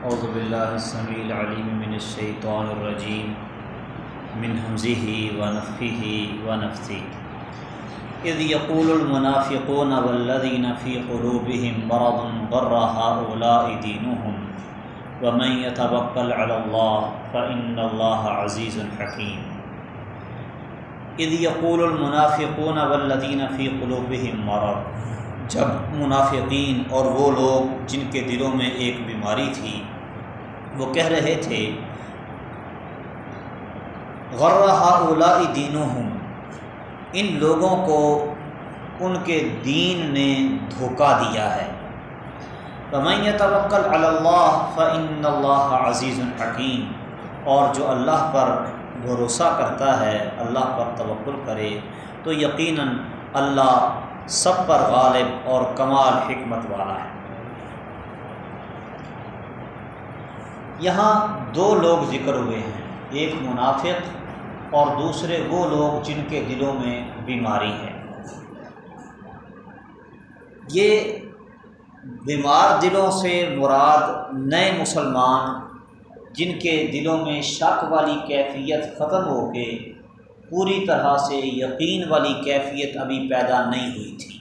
اعوذ باللہ السمیع العلیم من الشیطان الرجیم من حمزه ونفخه ونفثه اذ يقول المنافقون والذين في قلوبهم مرض غر هؤلاء دينهم ومن يتوكل على الله فإن الله عزيز حكيم اذ يقول المنافقون والذين في قلوبهم مرض. جب منافقین اور وہ لوگ جن کے دلوں میں ایک بیماری تھی وہ کہہ رہے تھے غرہ اولا دینوں ہوں ان لوگوں کو ان کے دین نے دھوکہ دیا ہے۔ رمین توکل اللہ فعن اللہ عزیز الحکیم اور جو اللہ پر بھروسہ کرتا ہے، اللہ پر توکل کرے، تو یقیناً اللہ سب پر غالب اور کمال حکمت والا ہے۔ یہاں دو لوگ ذکر ہوئے ہیں، ایک منافق اور دوسرے وہ لوگ جن کے دلوں میں بیماری ہے۔ یہ بیمار دلوں سے مراد نئے مسلمان جن کے دلوں میں شک والی کیفیت ختم ہو کے پوری طرح سے یقین والی کیفیت ابھی پیدا نہیں ہوئی تھی۔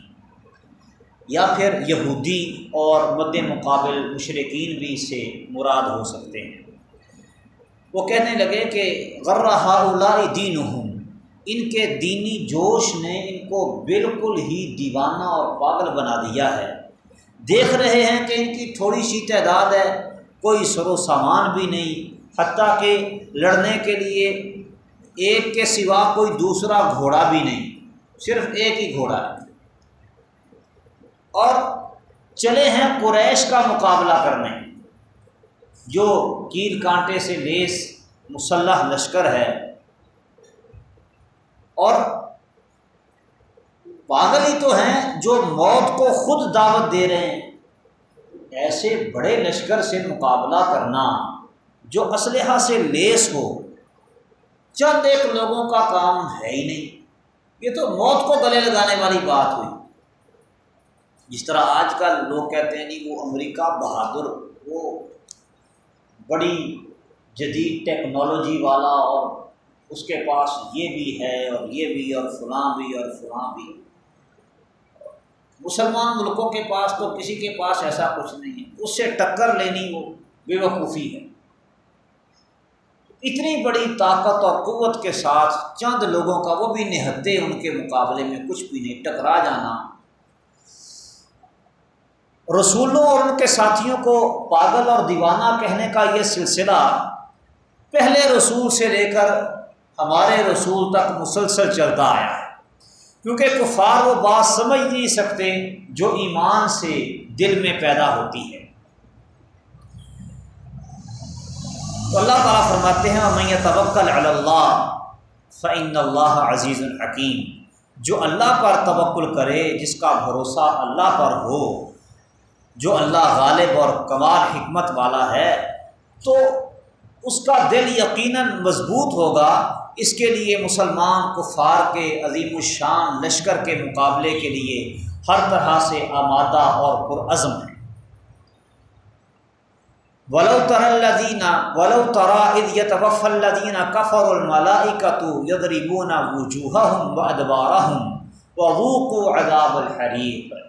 یا پھر یہودی اور مد مقابل مشرقین بھی اس سے مراد ہو سکتے ہیں۔ وہ کہنے لگے کہ غرہ دین ہوں ان کے دینی جوش نے ان کو بالکل ہی دیوانہ اور پاگل بنا دیا ہے۔ دیکھ رہے ہیں کہ ان کی تھوڑی سی تعداد ہے، کوئی سر و سامان بھی نہیں، حتیٰ کہ لڑنے کے لیے ایک کے سوا کوئی دوسرا گھوڑا بھی نہیں، صرف ایک ہی گھوڑا ہے۔ اور چلے ہیں قریش کا مقابلہ کرنے۔ جو کیل کانٹے سے لیس مسلح لشکر ہے اور پاگل ہی تو ہیں جو موت کو خود دعوت دے رہے ہیں۔ ایسے بڑے لشکر سے مقابلہ کرنا جو اسلحہ سے لیس ہو، چند ایک لوگوں کا کام ہے ہی نہیں۔ یہ تو موت کو گلے لگانے والی بات ہوئی۔ جس طرح آج کل لوگ کہتے ہیں نہیں وہ امریکہ بہادر، وہ بڑی جدید ٹیکنالوجی والا اور اس کے پاس یہ بھی ہے اور یہ بھی اور فلاں بھی اور فلاں بھی۔ مسلمان ملکوں کے پاس تو کسی کے پاس ایسا کچھ نہیں ہے۔ اس سے ٹکر لینی وہ بے وقوفی ہے۔ اتنی بڑی طاقت اور قوت کے ساتھ چند لوگوں کا وہ بھی نہتے، ان کے مقابلے میں کچھ بھی نہیں، ٹکرا جانا۔ رسولوں اور ان کے ساتھیوں کو پاگل اور دیوانہ کہنے کا یہ سلسلہ پہلے رسول سے لے کر ہمارے رسول تک مسلسل چلتا آیا ہے۔ کیونکہ کفار وہ بات سمجھ نہیں سکتے جو ایمان سے دل میں پیدا ہوتی ہے۔ تو اللہ تعالیٰ فرماتے ہیں میں توکل اللہ فعن اللہ عزیز الحکیم جو اللہ پر توکل کرے، جس کا بھروسہ اللہ پر ہو جو اللہ غالب اور کمال حکمت والا ہے، تو اس کا دل یقیناً مضبوط ہوگا اس کے لیے مسلمان کفار کے عظیم الشان لشکر کے مقابلے کے لیے ہر طرح سے آمادہ اور پرعزم ہے۔ ولو تر الدین ولو ترا یتوف الدین کفر الملائکۃ یضربون وجوہہم وادبارہم وذوقوا عذاب الحریق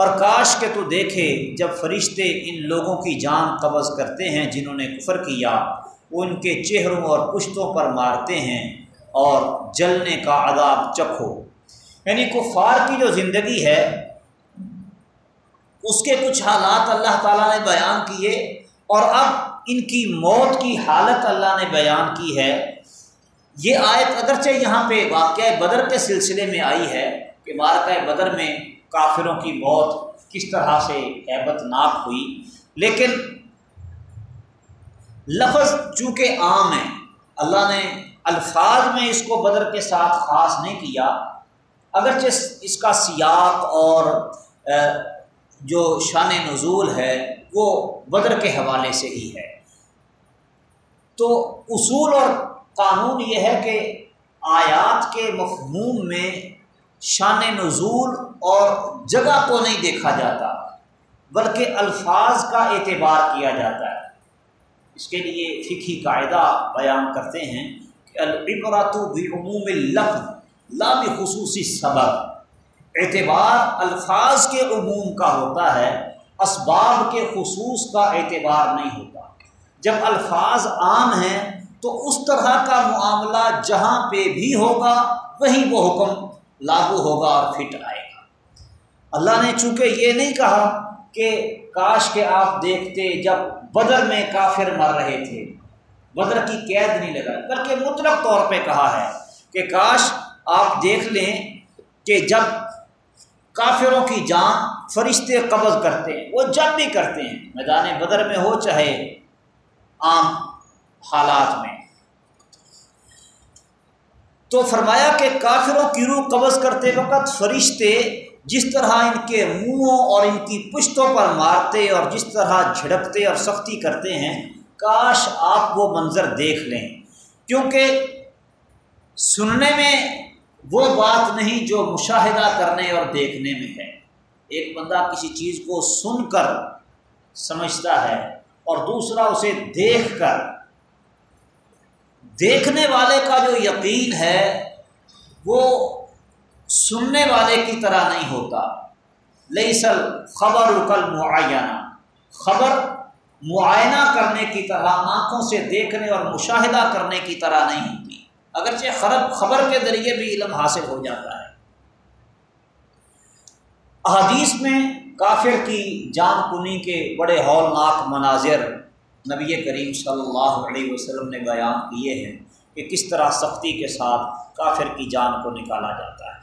اور کاش کہ تو دیکھے جب فرشتے ان لوگوں کی جان قبض کرتے ہیں جنہوں نے کفر کیا، وہ ان کے چہروں اور پشتوں پر مارتے ہیں اور جلنے کا عذاب چکھو۔ یعنی کفار کی جو زندگی ہے، اس کے کچھ حالات اللہ تعالیٰ نے بیان کیے اور اب ان کی موت کی حالت اللہ نے بیان کی ہے۔ یہ آیت اگرچہ یہاں پہ واقعہ بدر کے سلسلے میں آئی ہے کہ مارکہ بدر میں کافروں کی موت کس طرح سے ہیبت ناک ہوئی؟ لیکن لفظ چونکہ عام ہے، اللہ نے الفاظ میں اس کو بدر کے ساتھ خاص نہیں کیا، اگرچہ اس کا سیاق اور جو شان نزول ہے، وہ بدر کے حوالے سے ہی ہے۔ تو اصول اور قانون یہ ہے کہ آیات کے مفہوم میں شان نزول اور جگہ کو نہیں دیکھا جاتا، بلکہ الفاظ کا اعتبار کیا جاتا ہے۔ اس کے لیے فقی قاعدہ بیان کرتے ہیں کہ العبرات بعموم لفظ لا خصوصی سبب اعتبار الفاظ کے عموم کا ہوتا ہے، اسباب کے خصوص کا اعتبار نہیں ہوتا۔ جب الفاظ عام ہیں تو اس طرح کا معاملہ جہاں پہ بھی ہوگا، وہیں وہ حکم لاگو ہوگا اور فٹ آئے گا۔ اللہ نے چونکہ یہ نہیں کہا کہ کاش کے آپ دیکھتے جب بدر میں کافر مر رہے تھے۔ بدر کی قید نہیں لگا۔ بلکہ مطلق طور پہ کہا ہے کہ کاش آپ دیکھ لیں کہ جب کافروں کی جان فرشتے قبض کرتے ہیں، وہ جب بھی کرتے ہیں۔ میدان بدر میں ہو چاہے عام حالات میں۔ تو فرمایا کہ کافروں کی روح قبض کرتے وقت فرشتے جس طرح ان کے منہوں اور ان کی پشتوں پر مارتے اور جس طرح جھڑکتے اور سختی کرتے ہیں، کاش آپ وہ منظر دیکھ لیں۔ کیونکہ سننے میں وہ بات نہیں جو مشاہدہ کرنے اور دیکھنے میں ہے۔ ایک بندہ کسی چیز کو سن کر سمجھتا ہے اور دوسرا اسے دیکھ کر دیکھنے والے کا جو یقین ہے، وہ سننے والے کی طرح نہیں ہوتا۔ لیسل خبر اکل معینہ خبر معائنہ کرنے کی طرح، آنکھوں سے دیکھنے اور مشاہدہ کرنے کی طرح نہیں ہوتی۔ اگرچہ خرب خبر کے ذریعے بھی علم حاصل ہو جاتا ہے۔ احادیث میں کافر کی جان کنی کے بڑے ہولناک مناظر نبی کریم صلی اللہ علیہ وسلم نے بیان کیے ہیں کہ کس طرح سختی کے ساتھ کافر کی جان کو نکالا جاتا ہے۔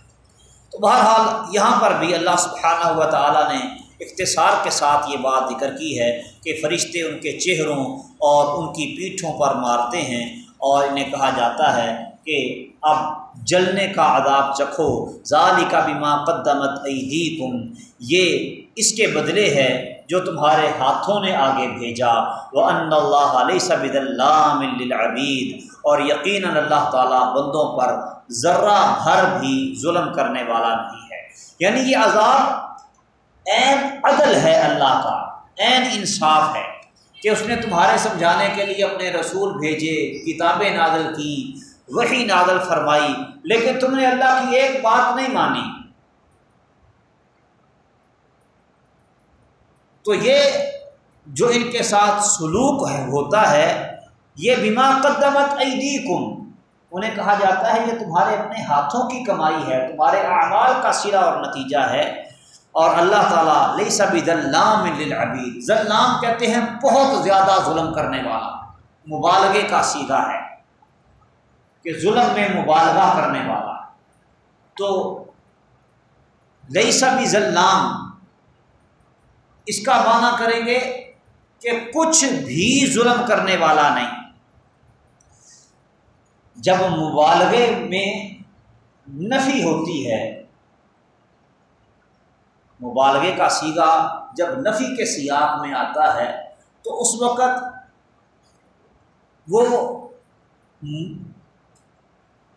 تو بہرحال یہاں پر بھی اللہ سبحانہ ہوا تعالیٰ نے اختصار کے ساتھ یہ بات ذکر کی ہے کہ فرشتے ان کے چہروں اور ان کی پیٹھوں پر مارتے ہیں اور انہیں کہا جاتا ہے کہ اب جلنے کا عذاب چکھو ظالی کا بھی ماں قدمت ایدیکم۔ یہ اس کے بدلے ہے جو تمہارے ہاتھوں نے آگے بھیجا۔ وہ ان اللہ علیہ سبد اللہ العبید اور یقیناً اللہ تعالیٰ بندوں پر ذرہ بھر بھی ظلم کرنے والا نہیں ہے۔ یعنی یہ عذاب عین عدل ہے اللہ کا، عین انصاف ہے کہ اس نے تمہارے سمجھانے کے لیے اپنے رسول بھیجے، کتابیں نادل کی وہی نادل فرمائی، لیکن تم نے اللہ کی ایک بات نہیں مانی۔ تو یہ جو ان کے ساتھ سلوک ہے، ہوتا ہے، یہ بیما قدمت ایدیکم، انہیں کہا جاتا ہے یہ تمہارے اپنے ہاتھوں کی کمائی ہے، تمہارے اعمال کا سرا اور نتیجہ ہے۔ اور اللہ تعالیٰ لئی سبھی ذلام للعبید ذلام کہتے ہیں بہت زیادہ ظلم کرنے والا، مبالغے کا سیدھا ہے، کہ ظلم میں مبالغہ کرنے والا۔ تو لئی سبھی ذلام اس کا معنی کریں گے کہ کچھ بھی ظلم کرنے والا نہیں۔ جب مبالغے میں نفی ہوتی ہے، مبالغے کا سیگا جب نفی کے سیاق میں آتا ہے، تو اس وقت وہ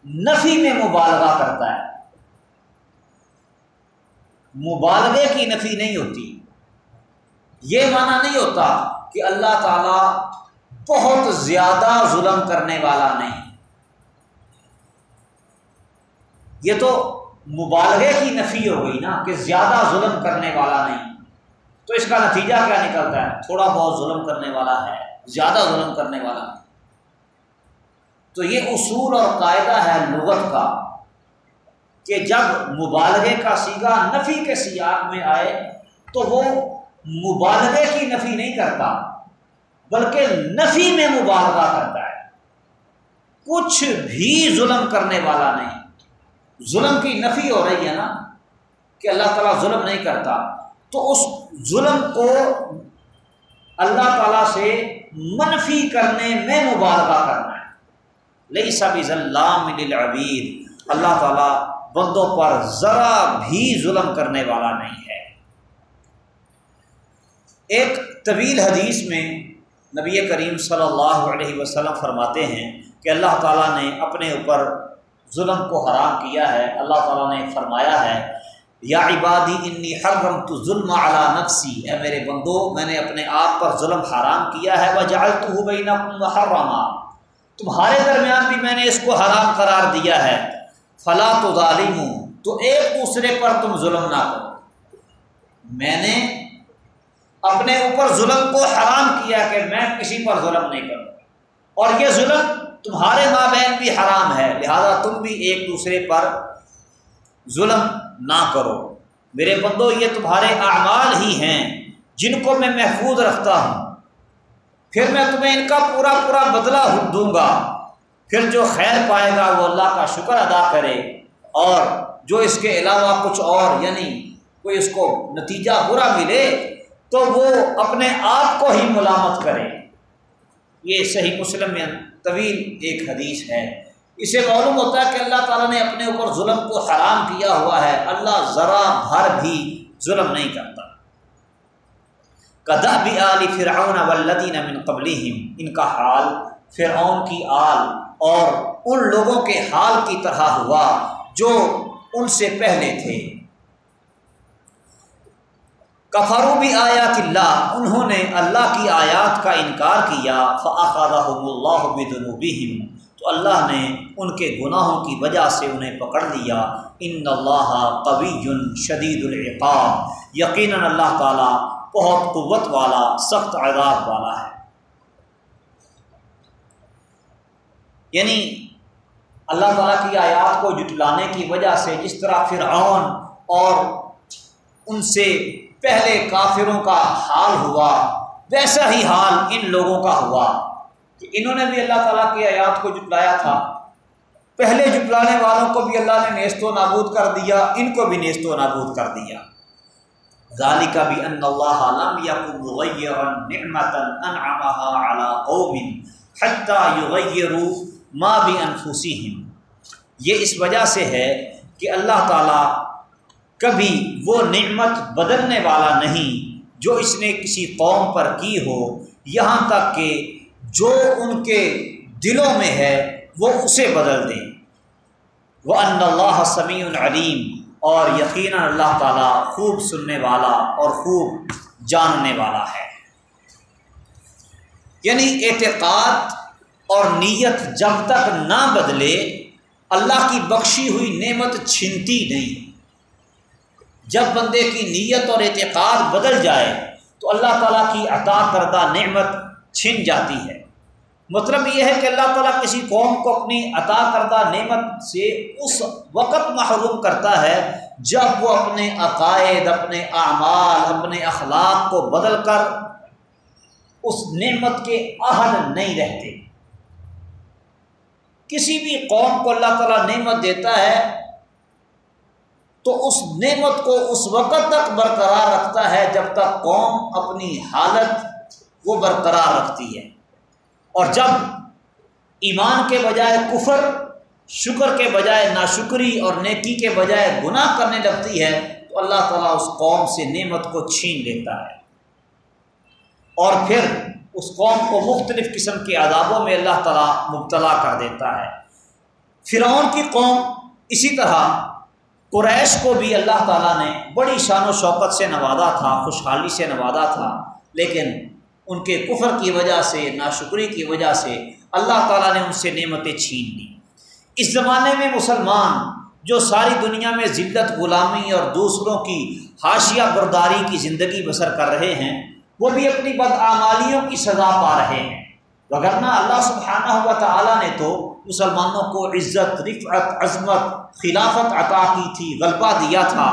نفی میں مبالغہ کرتا ہے۔ مبالغے کی نفی نہیں ہوتی۔ یہ معنی نہیں ہوتا کہ اللہ تعالیٰ بہت زیادہ ظلم کرنے والا نہیں۔ یہ تو مبالغے کی نفی ہو گئی نا کہ زیادہ ظلم کرنے والا نہیں۔ تو اس کا نتیجہ کیا نکلتا ہے؟ تھوڑا بہت ظلم کرنے والا ہے، زیادہ ظلم کرنے والا۔ تو یہ اصول اور قاعدہ ہے لغت کا کہ جب مبالغے کا سیگا نفی کے سیاق میں آئے تو وہ مبالغے کی نفی نہیں کرتا، بلکہ نفی میں مبالغہ کرتا ہے۔ کچھ بھی ظلم کرنے والا نہیں۔ ظلم کی نفی ہو رہی ہے نا، کہ اللہ تعالیٰ ظلم نہیں کرتا، تو اس ظلم کو اللہ تعالیٰ سے منفی کرنے میں مبالغہ کرنا ہے۔ لئی سب ضلع للعبید۔ اللہ تعالیٰ بندوں پر ذرا بھی ظلم کرنے والا نہیں ہے۔ ایک طویل حدیث میں نبی کریم صلی اللہ علیہ وسلم فرماتے ہیں کہ اللہ تعالیٰ نے اپنے اوپر ظلم کو حرام کیا ہے، اللہ تعالیٰ نے فرمایا ہے، یا عبادی انی حرم تو ظلم علی نفسی، اے میرے بندو، میں نے اپنے آپ پر ظلم حرام کیا ہے وہ جال تو بین محرمہ تمہارے درمیان بھی میں نے اس کو حرام قرار دیا ہے۔ فلاں تو ظالم ہوں تو ایک دوسرے پر تم ظلم نہ کرو۔ میں نے اپنے اوپر ظلم کو حرام کیا کہ میں کسی پر ظلم نہیں کروں اور یہ ظلم تمہارے ماں بہن بھی حرام ہے، لہذا تم بھی ایک دوسرے پر ظلم نہ کرو۔ میرے بندو، یہ تمہارے اعمال ہی ہیں، جن کو میں محفوظ رکھتا ہوں۔ پھر میں تمہیں ان کا پورا پورا بدلہ دوں گا۔ پھر جو خیر پائے گا وہ اللہ کا شکر ادا کرے۔ اور جو اس کے علاوہ کچھ اور یعنی کوئی اس کو نتیجہ برا ملے تو وہ اپنے آپ کو ہی ملامت کرے یہ صحیح مسلم میں طویل ایک حدیث ہے۔ اسے معلوم ہوتا ہے کہ اللہ تعالیٰ نے اپنے اوپر ظلم کو حرام کیا ہوا ہے۔ اللہ ذرا بھر بھی ظلم نہیں کرتا۔ کدا بھی علی فرعون ولدین من قبل ان کا حال فرعون کی آل اور ان لوگوں کے حال کی طرح ہوا جو ان سے پہلے تھے۔ کفرو بھی آیات اللہ، انہوں نے اللہ کی آیات کا انکار کیا اللہ بدنوبہم تو اللہ نے ان کے گناہوں کی وجہ سے انہیں پکڑ لیا۔ ان اللہ قوی شدید العقاب۔ یقیناً اللہ تعالیٰ بہت قوت والا، سخت عذاب والا ہے۔ یعنی اللہ تعالیٰ کی آیات کو جٹلانے کی وجہ سے جس طرح فرعون اور ان سے پہلے کافروں کا حال ہوا، ویسا ہی حال ان لوگوں کا ہوا۔ کہ انہوں نے بھی اللہ تعالیٰ کی آیات کو جٹلایا تھا۔ پہلے جٹلانے والوں کو بھی اللہ نے نیست و نابود کر دیا، ان کو بھی نیست و نابود کر دیا۔ ذالی کا بھی ان اللہ علم یا ماں بھی انفوسی یہ اس وجہ سے ہے کہ اللہ تعالیٰ کبھی وہ نعمت بدلنے والا نہیں جو اس نے کسی قوم پر کی ہو۔ یہاں تک کہ جو ان کے دلوں میں ہے وہ اسے بدل دیں۔ وہ ان اللہ سمیع العلیم اور یقیناً اللہ تعالیٰ خوب سننے والا اور خوب جاننے والا ہے۔ یعنی اعتقاد اور نیت جب تک نہ بدلے، اللہ کی بخشی ہوئی نعمت چھنتی نہیں۔ جب بندے کی نیت اور اعتقاد بدل جائے تو اللہ تعالیٰ کی عطا کردہ نعمت چھن جاتی ہے۔ مطلب یہ ہے کہ اللہ تعالیٰ کسی قوم کو اپنی عطا کردہ نعمت سے اس وقت محروم کرتا ہے جب وہ اپنے عقائد، اپنے اعمال، اپنے اخلاق کو بدل کر اس نعمت کے عہد نہیں رہتے۔ کسی بھی قوم کو اللہ تعالیٰ نعمت دیتا ہے تو اس نعمت کو اس وقت تک برقرار رکھتا ہے جب تک قوم اپنی حالت وہ برقرار رکھتی ہے۔ اور جب ایمان کے بجائے کفر، شکر کے بجائے ناشکری اور نیکی کے بجائے گناہ کرنے لگتی ہے، تو اللہ تعالیٰ اس قوم سے نعمت کو چھین لیتا ہے۔ اور پھر اس قوم کو مختلف قسم کے عذابوں میں اللہ تعالیٰ مبتلا کر دیتا ہے۔ فرعون کی قوم اسی طرح قریش کو بھی اللہ تعالیٰ نے بڑی شان و شوقت سے نوازا تھا، خوشحالی سے نوازا تھا، لیکن ان کے کفر کی وجہ سے، ناشکری کی وجہ سے اللہ تعالیٰ نے ان سے نعمتیں چھین لی۔ اس زمانے میں مسلمان جو ساری دنیا میں ذلت، غلامی اور دوسروں کی حاشیہ برداری کی زندگی بسر کر رہے ہیں، وہ بھی اپنی بدعمالیوں کی سزا پا رہے ہیں۔ وغیرہ اللہ سبحانہ ہوا تعالیٰ نے تو مسلمانوں کو عزت، رفعت، عظمت، خلافت عطا کی تھی، غلبہ دیا تھا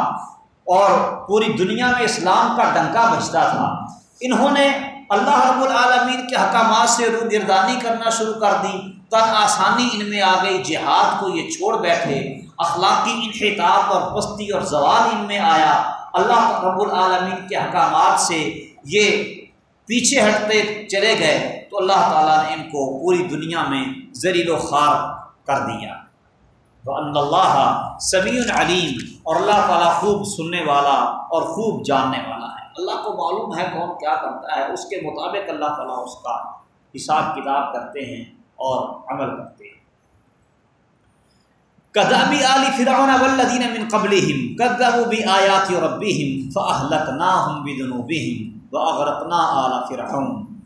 اور پوری دنیا میں اسلام کا ڈنکا بجتا تھا۔ انہوں نے اللہ رب العالمین کے حکامات سے روگردانی کرنا شروع کر دی۔ تن آسانی ان میں آ گئی، جہاد کو یہ چھوڑ بیٹھے۔ اخلاقی انحطاط اور پستی اور زوال ان میں آیا۔ اللہ رب العالمین کے حکامات سے یہ پیچھے ہٹتے چلے گئے۔ تو اللہ تعالیٰ نے ان کو پوری دنیا میں زریل و خوار کر دیا۔ تو اللہ سمیع علیم اور اللہ تعالیٰ خوب سننے والا اور خوب جاننے والا ہے۔ اللہ کو معلوم ہے کون کیا کرتا ہے۔ اس کے مطابق اللہ تعالیٰ اس کا حساب کتاب کرتے ہیں اور عمل کرتے ہیں۔ کدابی علی فرعون والذین من قبلہم کذبوا بآیات ربہم فاہلکناہم بذنوبہم واغرقنا آل فرعون۔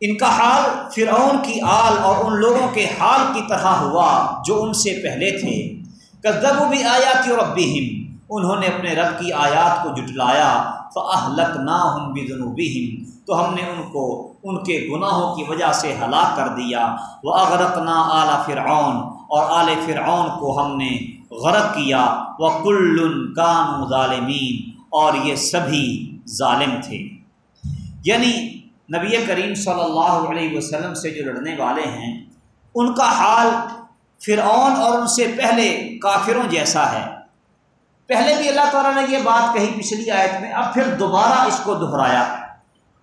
ان کا حال فرعون کی آل اور ان لوگوں کے حال کی طرح ہوا جو ان سے پہلے تھے۔ کذبوا بآیات ربہم، انہوں نے اپنے رب کی آیات کو جٹلایا۔ فاہلکناہم بذنوبہم، تو ہم نے ان کو ان کے گناہوں کی وجہ سے ہلاک کر دیا۔ وہ اغرقنا اعلیٰ فرعون، اور اعلی فرعون کو ہم نے غرق کیا۔ وہ کل کان ظالمین، اور یہ سبھی ظالم تھے۔ یعنی نبی کریم صلی اللہ علیہ وسلم سے جو لڑنے والے ہیں، ان کا حال فرعون اور ان سے پہلے کافروں جیسا ہے۔ پہلے بھی اللہ تعالیٰ نے یہ بات کہی پچھلی آیت میں، اب پھر دوبارہ اس کو دہرایا۔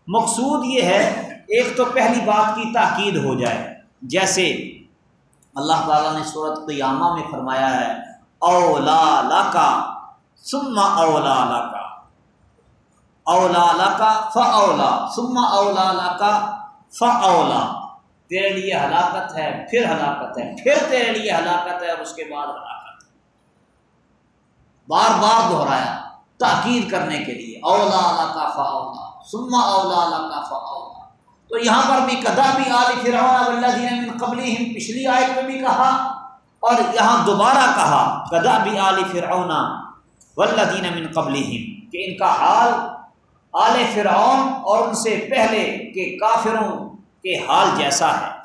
مقصود یہ ہے، ایک تو پہلی بات کی تاکید ہو جائے۔ جیسے اللہ تعالیٰ نے صورت قیامہ میں فرمایا ہے، اولا لا کا سما اولا لا کا اولا لا کا ف اولا سما اولا لا کا ف اولا تیرے لیے ہلاکت ہے، پھر ہلاکت ہے، پھر تیرے لیے ہلاکت ہے، اور اس کے بعد ہلاکت ہے۔ بار بار دہرایا تاکید کرنے کے لیے، اولا لا کا ف اولا سما اولا اولا تو یہاں پر بھی کدا بھی علی فرعون اللہ من قبل پچھلی آیت میں بھی کہا، اور یہاں دوبارہ کہا، کدا بھی علی فرعون والذین من قبل کہ ان کا حال آل فرعون اور ان سے پہلے کے کافروں کے حال جیسا ہے۔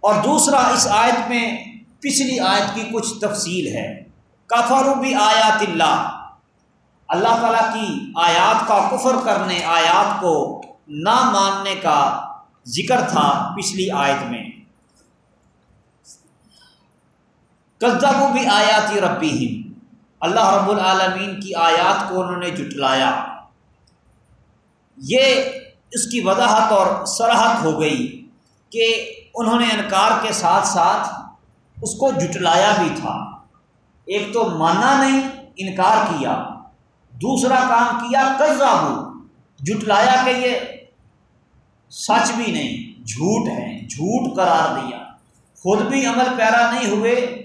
اور دوسرا اس آیت میں پچھلی آیت کی کچھ تفصیل ہے۔ کفرو بھی آیات اللہ۔ اللہ تعالیٰ کی آیات کا کفر کرنے آیات کو نہ ماننے کا ذکر تھا پچھلی آیت میں۔ قزہ بھی آیاتی ربی اللہ رب العالمین کی آیات کو انہوں نے جٹلایا یہ اس کی وضاحت اور سرحد ہو گئی کہ انہوں نے انکار کے ساتھ ساتھ اس کو جٹلایا بھی تھا۔ ایک تو مانا نہیں، انکار کیا۔ دوسرا کام کیا کزابو جٹلایا کہ یہ سچ بھی نہیں، جھوٹ ہے، جھوٹ قرار دیا۔ خود بھی عمل پیرا نہیں ہوئے،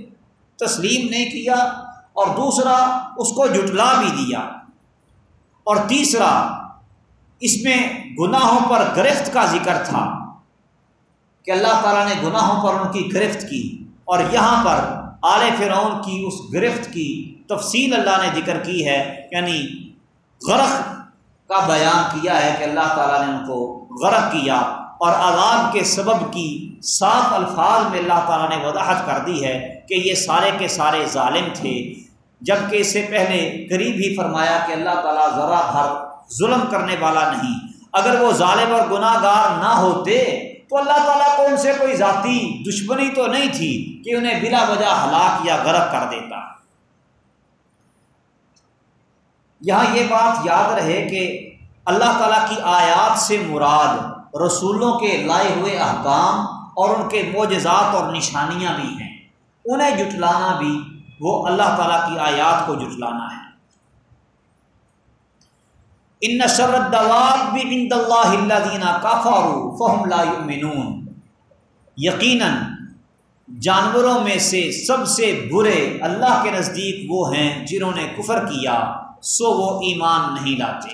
تسلیم نہیں کیا۔ اور دوسرا اس کو جٹلا بھی دیا۔ اور تیسرا، اس میں گناہوں پر گرفت کا ذکر تھا کہ اللہ تعالیٰ نے گناہوں پر ان کی گرفت کی اور یہاں پر آل فرعون کی اس گرفت کی تفصیل اللہ نے ذکر کی ہے یعنی غرق کا بیان کیا ہے کہ اللہ تعالیٰ نے ان کو غرق کیا۔ اور عذاب کے سبب کی صاف الفاظ میں اللہ تعالیٰ نے وضاحت کر دی ہے کہ یہ سارے کے سارے ظالم تھے۔ جبکہ اس سے پہلے قریب ہی فرمایا کہ اللہ تعالیٰ ذرا بھر ظلم کرنے والا نہیں۔ اگر وہ ظالم اور گناہ گار نہ ہوتے تو اللہ تعالیٰ کو ان سے کوئی ذاتی دشمنی تو نہیں تھی کہ انہیں بلا وجہ ہلاک یا غرق کر دیتا۔ یہاں یہ بات یاد رہے کہ اللہ تعالیٰ کی آیات سے مراد رسولوں کے لائے ہوئے احکام اور ان کے معجزات اور نشانیاں بھی ہیں۔ انہیں جٹلانا بھی، وہ اللہ تعالیٰ کی آیات کو جٹلانا ہے۔ ان نشر بھی ان اللہ دینا کافارو فہم لا یؤمنون۔ یقیناً جانوروں میں سے سب سے برے اللہ کے نزدیک وہ ہیں جنہوں نے کفر کیا، سو وہ ایمان نہیں لاتے۔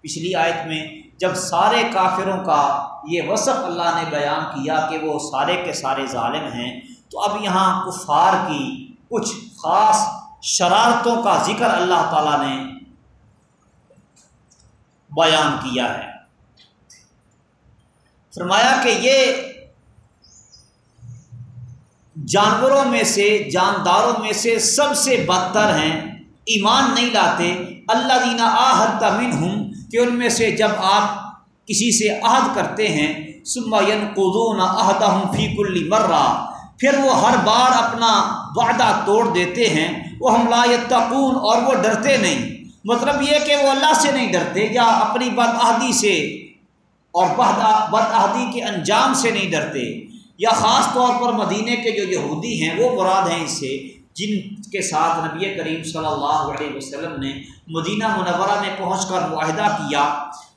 پچھلی آیت میں جب سارے کافروں کا یہ وصف اللہ نے بیان کیا کہ وہ سارے کے سارے ظالم ہیں، تو اب یہاں کفار کی کچھ خاص شرارتوں کا ذکر اللہ تعالیٰ نے بیان کیا ہے۔ فرمایا کہ یہ جانوروں میں سے، جانداروں میں سے سب سے بدتر ہیں، ایمان نہیں لاتے اللہ دینا آحد تمن ہوں کہ ان میں سے جب آپ کسی سے عہد کرتے ہیں سماین قدون عہدہ فی کلی مرہ، پھر وہ ہر بار اپنا وعدہ توڑ دیتے ہیں وہ ہم لا یتقون اور وہ ڈرتے نہیں۔ مطلب یہ کہ وہ اللہ سے نہیں ڈرتے یا اپنی بد عہدی سے اور بد عہدی کے انجام سے نہیں ڈرتے۔ یا خاص طور پر مدینہ کے جو یہودی ہیں، وہ مراد ہیں اس سے جن کے ساتھ نبی کریم صلی اللہ علیہ وسلم نے مدینہ منورہ میں پہنچ کر معاہدہ کیا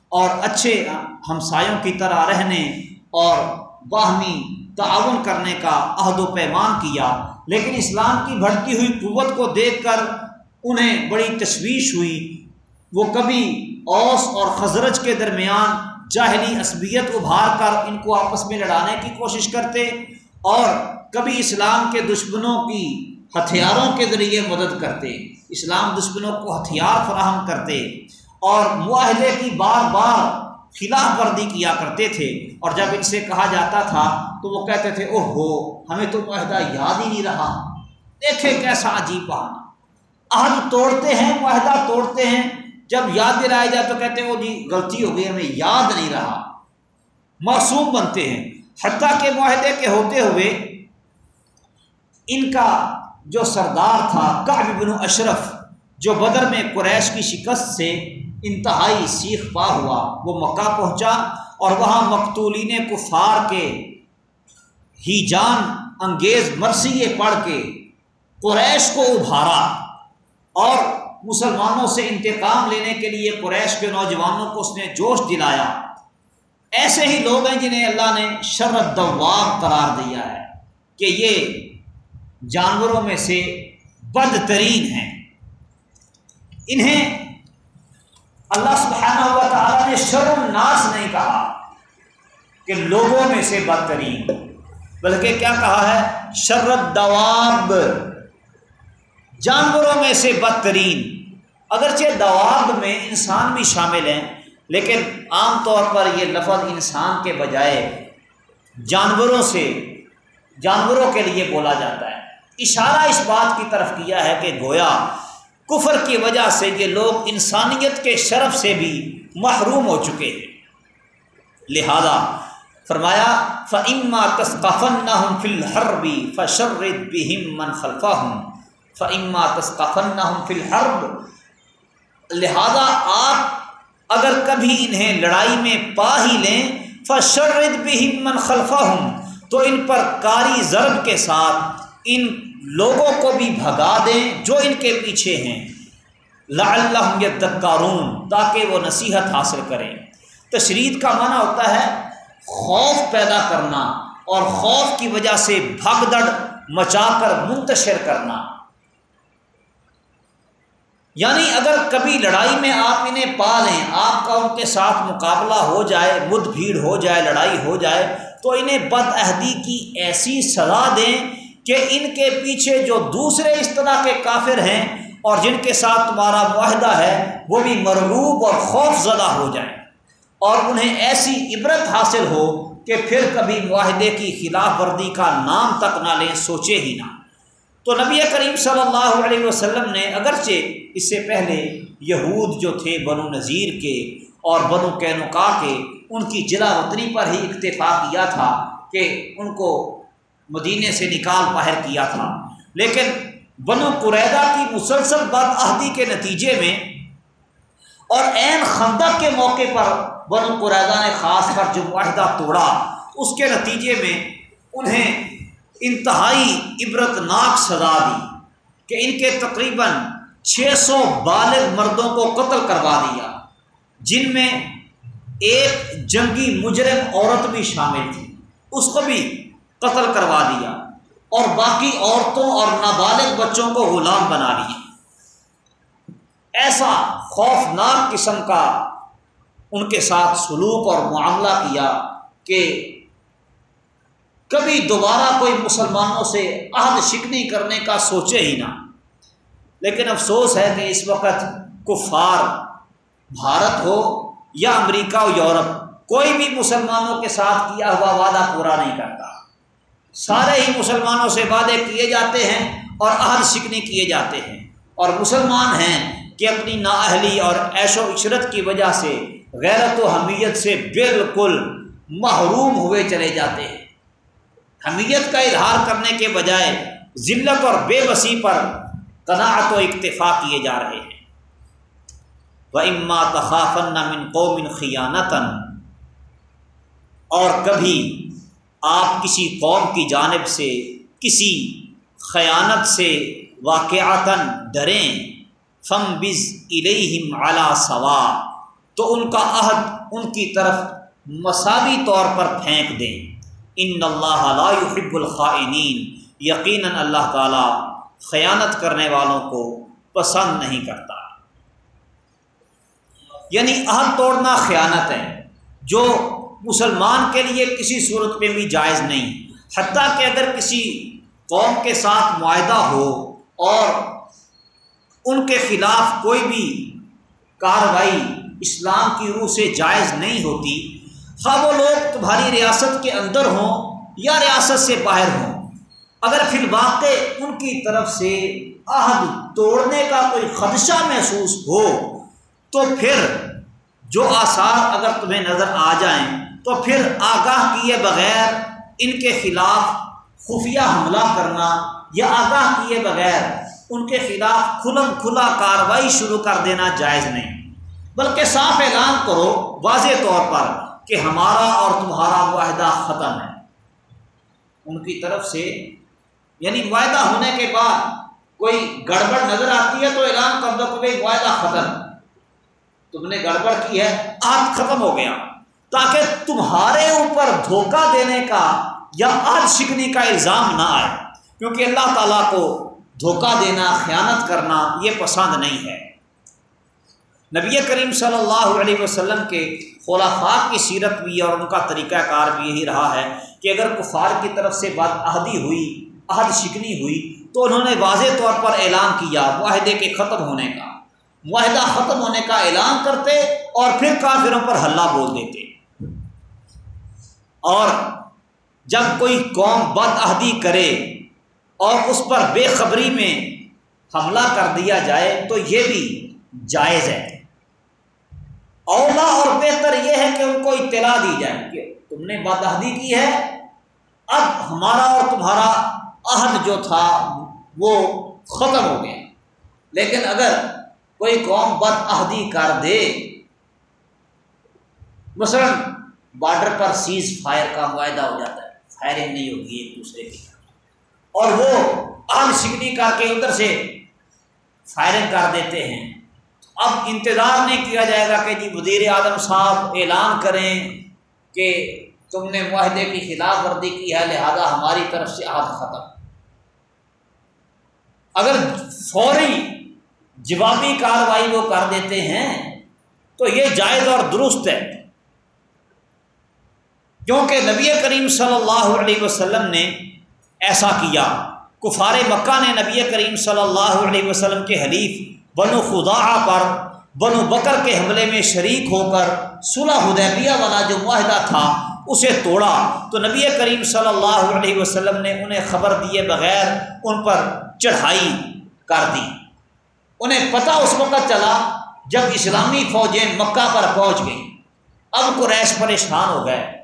اور اچھے ہمسایوں کی طرح رہنے اور باہمی تعاون کرنے کا عہد و پیمان کیا، لیکن اسلام کی بڑھتی ہوئی قوت کو دیکھ کر انہیں بڑی تشویش ہوئی۔ وہ کبھی اوس اور خزرج کے درمیان جاہلی عصبیت ابھار کر ان کو آپس میں لڑانے کی کوشش کرتے اور کبھی اسلام کے دشمنوں کی ہتھیاروں کے ذریعے مدد کرتے، اسلام دشمنوں کو ہتھیار فراہم کرتے اور معاہدے کی بار بار خلاف ورزی کیا کرتے تھے۔ اور جب ان سے کہا جاتا تھا تو وہ کہتے تھے اوہ ہو ہمیں تو معاہدہ یاد ہی نہیں رہا۔ دیکھے کیسا عجیب بہانا عہد توڑتے ہیں، معاہدہ توڑتے ہیں۔ جب یاد دلایا جائے تو کہتے ہیں، وہ جی غلطی ہو گئی، ہمیں یاد نہیں رہا۔ معصوم بنتے ہیں۔ حتیٰ کہ معاہدے کے ہوتے ہوئے ان کا جو سردار تھا کعب بن اشرف، جو بدر میں قریش کی شکست سے انتہائی سیخ پا ہوا، وہ مکہ پہنچا اور وہاں مقتولین کفار کے ہی جان انگیز مرثیے پڑھ کے قریش کو ابھارا اور مسلمانوں سے انتقام لینے کے لیے قریش کے نوجوانوں کو اس نے جوش دلایا۔ ایسے ہی لوگ ہیں جنہیں اللہ نے شرط دواب قرار دیا ہے کہ یہ جانوروں میں سے بدترین ہیں۔ انہیں اللہ سبحانہ ہوا تعالیٰ نے شر الناس نہیں کہا کہ لوگوں میں سے بدترین بلکہ کیا کہا ہے؟ شرط دواب جانوروں میں سے بدترین اگرچہ دواب میں انسان بھی شامل ہیں، لیکن عام طور پر یہ لفظ انسان کے بجائے جانوروں سے، جانوروں کے لیے بولا جاتا ہے۔ اشارہ اس بات کی طرف کیا ہے کہ گویا کفر کی وجہ سے یہ لوگ انسانیت کے شرف سے بھی محروم ہو چکے ہیں۔ لہذا فرمایا فعما تصقفن نہ ہوں فل فشرد بہم من خلفہ ہوں فعما تصقفن نہ ہوں فل لہذا آپ اگر کبھی انہیں لڑائی میں پا ہی لیں، فشرد بھی من خلفہ ہوں تو ان پر کاری ضرب کے ساتھ ان لوگوں کو بھی بھگا دیں جو ان کے پیچھے ہیں۔ لا اللہ یدکارون تاکہ وہ نصیحت حاصل کریں۔ تشرید کا معنی ہوتا ہے خوف پیدا کرنا اور خوف کی وجہ سے بھگ دڑ مچا کر منتشر کرنا۔ یعنی اگر کبھی لڑائی میں آپ انہیں پا لیں آپ کا ان کے ساتھ مقابلہ ہو جائے مد بھیڑ ہو جائے، لڑائی ہو جائے، تو انہیں بد عہدی کی ایسی سزا دیں کہ ان کے پیچھے جو دوسرے اس طرح کے کافر ہیں اور جن کے ساتھ تمہارا معاہدہ ہے، وہ بھی مرغوب اور خوف زدہ ہو جائیں۔ اور انہیں ایسی عبرت حاصل ہو کہ پھر کبھی معاہدے کی خلاف ورزی کا نام تک نہ لیں، سوچے ہی نہ۔ تو نبی کریم صلی اللہ علیہ وسلم نے اگرچہ اس سے پہلے یہود جو تھے، بنو نذیر کے اور بنو کینوکا کے، ان کی جلا وطنی پر ہی اکتفا کیا تھا کہ ان کو مدینے سے نکال باہر کیا تھا۔ لیکن بنو قریدہ کی مسلسل بد عہدی کے نتیجے میں اور عین خندق کے موقع پر بنو قریدہ نے خاص کر جو معاہدہ توڑا، اس کے نتیجے میں انہیں انتہائی عبرت ناک سزا دی کہ ان کے تقریباً چھ سو بالغ مردوں کو قتل کروا دیا، جن میں ایک جنگی مجرم عورت بھی شامل تھی۔ اس کو بھی قتل کروا دیا اور باقی عورتوں اور نابالغ بچوں کو غلام بنا لیا۔ ایسا خوفناک قسم کا ان کے ساتھ سلوک اور معاملہ کیا کہ کبھی دوبارہ کوئی مسلمانوں سے عہد شکنی کرنے کا سوچے ہی نہ۔ لیکن افسوس ہے کہ اس وقت کفار بھارت ہو یا امریکہ ہو یورپ، کوئی بھی مسلمانوں کے ساتھ کیا ہوا وعدہ پورا نہیں کرتا۔ سارے ہی مسلمانوں سے وعدے کیے جاتے ہیں اور عہد شکنی کیے جاتے ہیں۔ اور مسلمان ہیں کہ اپنی نااہلی اور عیش و عشرت کی وجہ سے غیرت و حمیت سے بالکل محروم ہوئے چلے جاتے ہیں۔ حمیت کا اظہار کرنے کے بجائے ذلت اور بے بسی پر قناعت و اکتفا کیے جا رہے ہیں۔ وہ اما تخافن من قومن خیانتاً اور کبھی آپ کسی قوم کی جانب سے، کسی خیانت سے واقعاتاً ڈریں، فم بز الہم اعلیٰ سوا تو ان کا عہد ان کی طرف مساوی طور پر پھینک دیں۔ ان اللہ لا يحب الخائنین، یقیناً اللہ تعالیٰ خیانت کرنے والوں کو پسند نہیں کرتا۔ یعنی عہد توڑنا خیانت ہے، جو مسلمان کے لیے کسی صورت میں بھی جائز نہیں۔ حتیٰ کہ اگر کسی قوم کے ساتھ معاہدہ ہو اور ان کے خلاف کوئی بھی کارروائی اسلام کی روح سے جائز نہیں ہوتی، خواہ وہ لوگ تمہاری ریاست کے اندر ہوں یا ریاست سے باہر ہوں۔ اگر فی الواقع ان کی طرف سے عہد توڑنے کا کوئی خدشہ محسوس ہو، تو پھر جو آثار اگر تمہیں نظر آ جائیں تو پھر آگاہ کیے بغیر ان کے خلاف خفیہ حملہ کرنا یا آگاہ کیے بغیر ان کے خلاف کھلم کھلا کاروائی شروع کر دینا جائز نہیں۔ بلکہ صاف اعلان کرو واضح طور پر کہ ہمارا اور تمہارا معاہدہ ختم ہے۔ ان کی طرف سے یعنی معاہدہ ہونے کے بعد کوئی گڑبڑ نظر آتی ہے تو اعلان کر دو کہ بھائی معاہدہ ختم۔ تم نے گڑبڑ کی ہے آج ختم ہو گیا۔ تاکہ تمہارے اوپر دھوکہ دینے کا یا آج شکنی کا الزام نہ آئے۔ کیونکہ اللہ تعالیٰ کو دھوکہ دینا، خیانت کرنا یہ پسند نہیں ہے۔ نبی کریم صلی اللہ علیہ وسلم کے خلافات کی سیرت بھی اور ان کا طریقہ کار بھی یہی رہا ہے کہ اگر کفار کی طرف سے بات عہدی ہوئی، عہد شکنی ہوئی، تو انہوں نے واضح طور پر اعلان کیا معاہدے کے ختم ہونے کا۔ معاہدہ ختم ہونے کا اعلان کرتے اور پھر کافروں پر حلہ بول دیتے۔ اور جب کوئی قوم بد عہدی کرے اور اس پر بے خبری میں حملہ کر دیا جائے تو یہ بھی جائز ہے۔ اولا اور بہتر یہ ہے کہ ان کو اطلاع دی جائے کہ تم نے بد عہدی کی ہے، اب ہمارا اور تمہارا عہد جو تھا وہ ختم ہو گیا۔ لیکن اگر کوئی قوم بد عہدی کر دے، مثلا بارڈر پر سیز فائر کا معاہدہ ہو جاتا ہے۔ فائرنگ نہیں ہوگی ایک دوسرے کی۔ اور وہ عہد شکنی کر کے ادھر سے فائرنگ کر دیتے ہیں۔ اب انتظار نہیں کیا جائے گا کہ جی وزیر اعظم صاحب اعلان کریں کہ تم نے معاہدے کی خلاف ورزی کی ہے، لہذا ہماری طرف سے عہد ختم۔ اگر فوری جوابی کاروائی وہ کر دیتے ہیں تو یہ جائز اور درست ہے۔ کیونکہ نبی کریم صلی اللہ علیہ وسلم نے ایسا کیا۔ کفار مکہ نے نبی کریم صلی اللہ علیہ وسلم کے حلیف بنو خدا پر، بنو بکر کے حملے میں شریک ہو کر صلح حدیبیہ والا جو معاہدہ تھا، اسے توڑا۔ تو نبی کریم صلی اللہ علیہ وسلم نے انہیں خبر دیے بغیر ان پر چڑھائی کر دی۔ انہیں پتہ اس وقت چلا جب اسلامی فوجیں مکہ پر پہنچ گئیں۔ اب قریش پریشان ہو گئے۔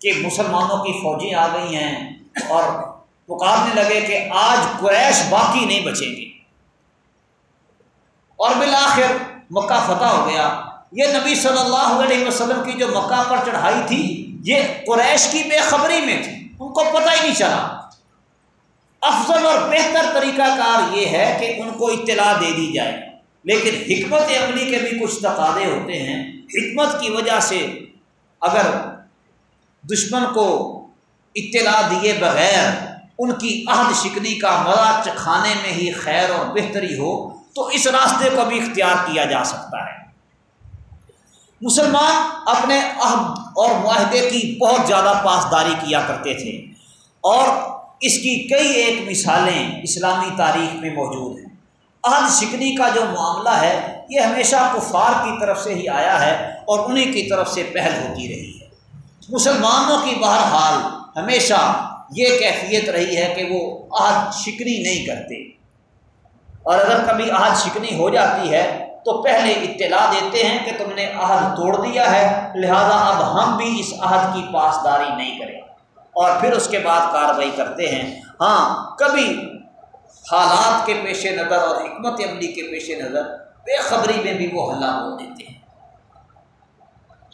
کہ مسلمانوں کی فوجیں آ گئی ہیں اور پکارنے لگے کہ آج قریش باقی نہیں بچیں گے۔ اور بالآخر مکہ فتح ہو گیا۔ یہ نبی صلی اللہ علیہ وسلم کی جو مکہ پر چڑھائی تھی، یہ قریش کی بے خبری میں تھی۔ ان کو پتہ ہی نہیں چلا۔ افضل اور بہتر طریقہ کار یہ ہے کہ ان کو اطلاع دے دی جائے۔ لیکن حکمت عملی کے بھی کچھ تقاضے ہوتے ہیں۔ حکمت کی وجہ سے اگر دشمن کو اطلاع دیے بغیر ان کی عہد شکنی کا مزہ چکھانے میں ہی خیر اور بہتری ہو، تو اس راستے کو بھی اختیار کیا جا سکتا ہے۔ مسلمان اپنے عہد اور معاہدے کی بہت زیادہ پاسداری کیا کرتے تھے اور اس کی کئی ایک مثالیں اسلامی تاریخ میں موجود ہیں۔ عہد شکنی کا جو معاملہ ہے، یہ ہمیشہ کفار کی طرف سے ہی آیا ہے اور انہیں کی طرف سے پہل ہوتی رہی۔ ہے مسلمانوں کی بہرحال ہمیشہ یہ کیفیت رہی ہے کہ وہ عہد شکنی نہیں کرتے۔ اور اگر کبھی عہد شکنی ہو جاتی ہے، تو پہلے اطلاع دیتے ہیں کہ تم نے عہد توڑ دیا ہے، لہذا اب ہم بھی اس عہد کی پاسداری نہیں کریں۔ اور پھر اس کے بعد کارروائی کرتے ہیں۔ ہاں کبھی حالات کے پیش نظر اور حکمت عملی کے پیش نظر بے خبری میں بھی وہ حلہ بول دیتے ہیں۔